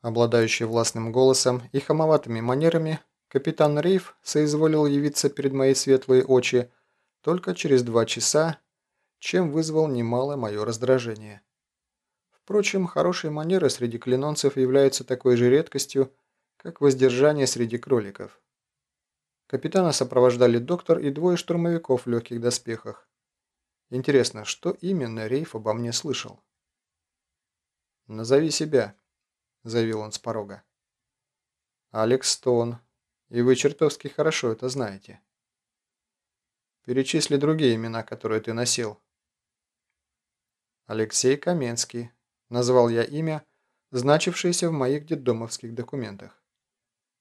Обладающий властным голосом и хамоватыми манерами, капитан Рейф соизволил явиться перед мои светлые очи только через два часа, чем вызвал немало мое раздражение. Впрочем, хорошие манеры среди клинонцев являются такой же редкостью, как воздержание среди кроликов. Капитана сопровождали доктор и двое штурмовиков в легких доспехах. Интересно, что именно Рейф обо мне слышал? «Назови себя», – заявил он с порога. «Алекс Стоун. И вы чертовски хорошо это знаете. Перечисли другие имена, которые ты носил». «Алексей Каменский», – назвал я имя, значившееся в моих детдомовских документах.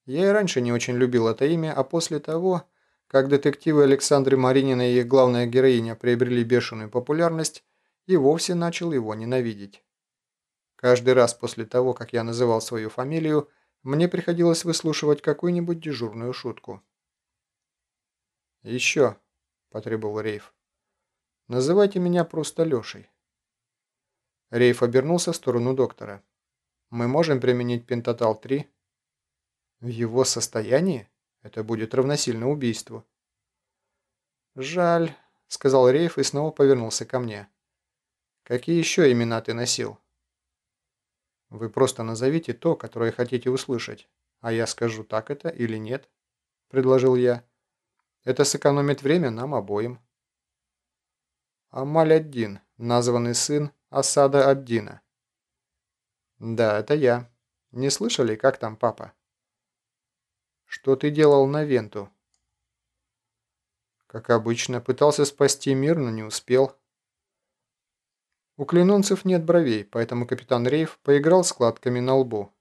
Я и раньше не очень любил это имя, а после того, как детективы Александры Маринина и их главная героиня приобрели бешеную популярность, и вовсе начал его ненавидеть. Каждый раз после того, как я называл свою фамилию, мне приходилось выслушивать какую-нибудь дежурную шутку. «Еще», – потребовал Рейф. «Называйте меня просто Лешей». Рейф обернулся в сторону доктора. «Мы можем применить Пентатал-3?» «В его состоянии? Это будет равносильно убийству». «Жаль», – сказал Рейф и снова повернулся ко мне. «Какие еще имена ты носил?» Вы просто назовите то, которое хотите услышать, а я скажу, так это или нет, предложил я. Это сэкономит время нам обоим. Амаль-ад-Дин, названный сын Асада ад-Дина. Да, это я. Не слышали, как там папа? Что ты делал на Венту? Как обычно, пытался спасти мир, но не успел. У клинонцев нет бровей, поэтому капитан Рейв поиграл складками на лбу.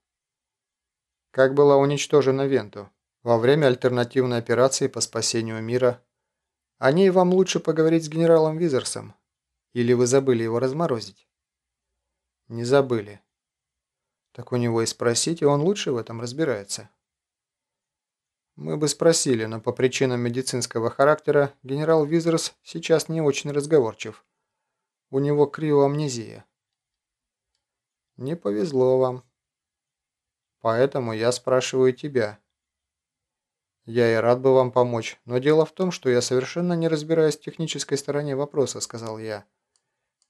Как была уничтожена Венту? Во время альтернативной операции по спасению мира. О ней вам лучше поговорить с генералом Визерсом. Или вы забыли его разморозить? Не забыли. Так у него и спросите, он лучше в этом разбирается. Мы бы спросили, но по причинам медицинского характера генерал Визерс сейчас не очень разговорчив. У него криоамнезия. Не повезло вам. Поэтому я спрашиваю тебя. Я и рад бы вам помочь, но дело в том, что я совершенно не разбираюсь в технической стороне вопроса, сказал я.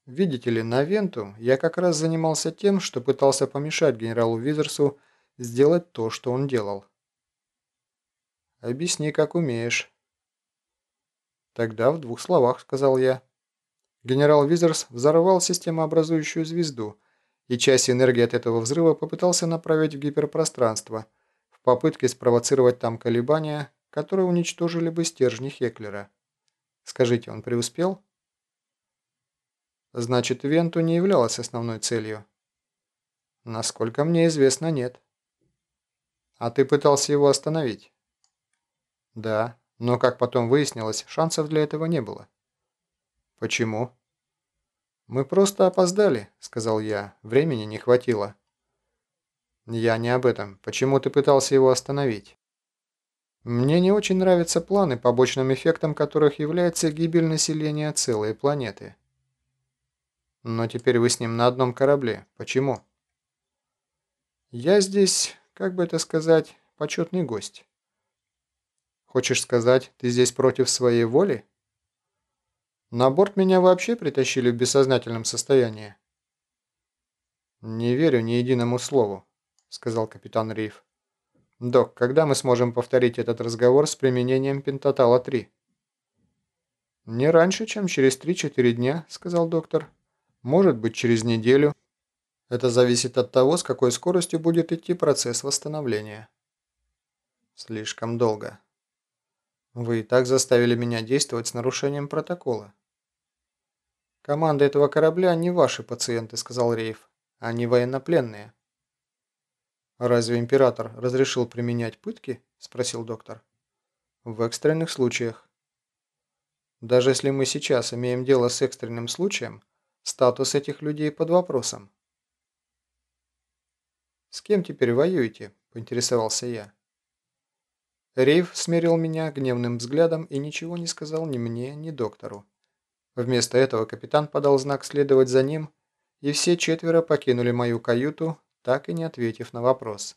Видите ли, на Венту я как раз занимался тем, что пытался помешать генералу Визерсу сделать то, что он делал. Объясни, как умеешь. Тогда в двух словах, сказал я. Генерал Визерс взорвал системообразующую звезду, и часть энергии от этого взрыва попытался направить в гиперпространство, в попытке спровоцировать там колебания, которые уничтожили бы стержни Хеклера. Скажите, он преуспел? Значит, Венту не являлась основной целью. Насколько мне известно, нет. А ты пытался его остановить? Да, но, как потом выяснилось, шансов для этого не было. «Почему?» «Мы просто опоздали», — сказал я. «Времени не хватило». «Я не об этом. Почему ты пытался его остановить?» «Мне не очень нравятся планы, побочным эффектом которых является гибель населения целой планеты». «Но теперь вы с ним на одном корабле. Почему?» «Я здесь, как бы это сказать, почетный гость». «Хочешь сказать, ты здесь против своей воли?» На борт меня вообще притащили в бессознательном состоянии. «Не верю ни единому слову», — сказал капитан Риф. «Док, когда мы сможем повторить этот разговор с применением Пентатала-3?» «Не раньше, чем через 3-4 дня», — сказал доктор. «Может быть, через неделю. Это зависит от того, с какой скоростью будет идти процесс восстановления». «Слишком долго. Вы и так заставили меня действовать с нарушением протокола». «Команда этого корабля не ваши пациенты», — сказал Рейф. «Они военнопленные». «Разве император разрешил применять пытки?» — спросил доктор. «В экстренных случаях». «Даже если мы сейчас имеем дело с экстренным случаем, статус этих людей под вопросом». «С кем теперь воюете?» – поинтересовался я. Рейв смерил меня гневным взглядом и ничего не сказал ни мне, ни доктору. Вместо этого капитан подал знак следовать за ним, и все четверо покинули мою каюту, так и не ответив на вопрос.